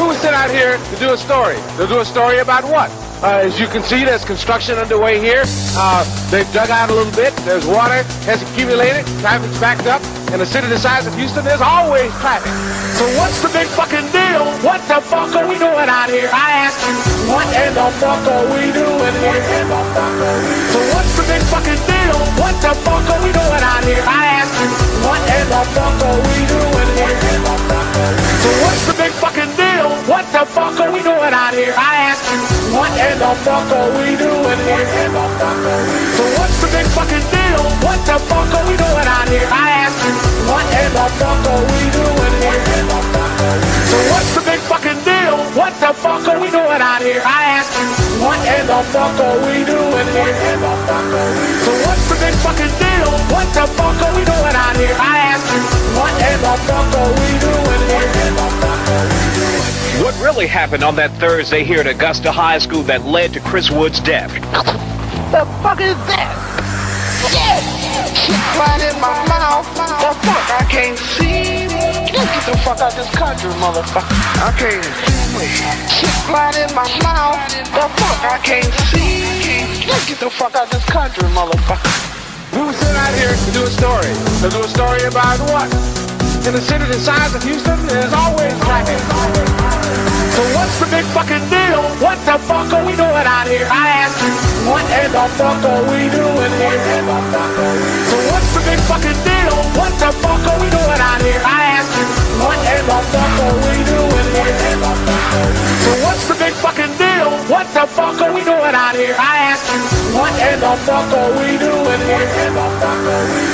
We sent out here to do a story. To do a story about what? Uh, as you can see, there's construction underway here. Uh, they've dug out a little bit. There's water has accumulated. Traffic's backed up. In a city the size of Houston, there's always traffic. So what's the big fucking deal? What the fuck are we doing out here? I ask you, what in the fuck are we doing here? So what's the big fucking deal? What the fuck are we doing out here? I ask you, what in the fuck are we doing fuck are we doing here? So what's the big fucking deal? What the fuck are we doing out here? I ask you, what in the fuck are we doing here? So what's the big fucking deal? What the fuck are we doing out here? I ask you, what in the fuck are we doing here? So what's the big fucking deal? What the fuck are we doing out here? I really happened on that Thursday here at Augusta High School that led to Chris Wood's death? The fuck is that? Yes! Right in my mouth. The fuck I can't see. Get the fuck out this country, motherfucker. I can't see. Right in my mouth. The fuck I can't see. Get the fuck out this country, motherfucker. We were sent out here to do a story. To do a story about what? In a city the size of Houston, there's always traffic. So what's the big fucking deal? What the fuck are we doing out here? I ask you, what in the fuck are we doing here? So what's the big fucking deal? What the fuck are we doing out here? I ask you, what in the fuck are we doing here? So what's the big fucking deal? What the fuck are we doing out here? I ask you, what in the fuck are we doing here?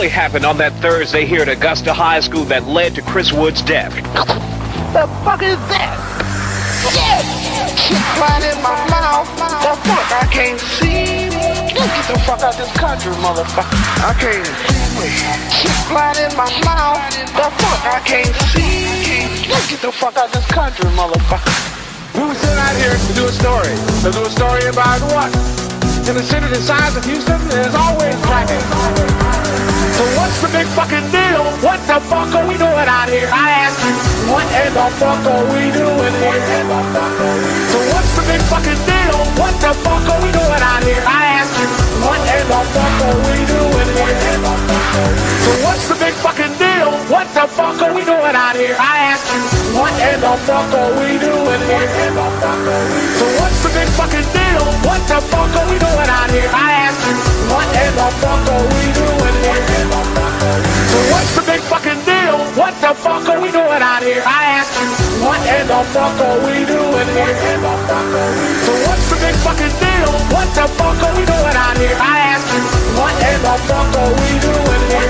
Really happened on that Thursday here at Augusta High School that led to Chris Wood's death? The fuck is that? Yes! Right in my mouth. The fuck I can't see. Get the fuck out this country, motherfucker. I can't see. Right in my mouth. The fuck I can't see. Get the fuck out this country, motherfucker. We were sent out here to do a story. To do a story about what? In a city the size of Houston, there's always traffic. So what's the big fucking deal? What the fuck are we doing out here? I ask you, what in the fuck are we doing here? So what's the big fucking deal? What the fuck are we doing out here? I ask you, what in the fuck are we doing here? So what's the big fucking deal? What the fuck are we doing out here? I ask you, what in the fuck are we doing here? So what's the big fucking deal? What the fuck the fuck are we doing out here? I ask you, what in the fuck are we doing here? So what's the big fucking deal? What the fuck are we doing out here? I ask you, what in the fuck are we doing here?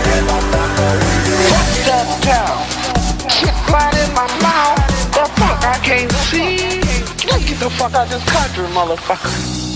Fucked up town. Shit right in my mouth. The fuck I can't see. Get the fuck out this country, motherfucker.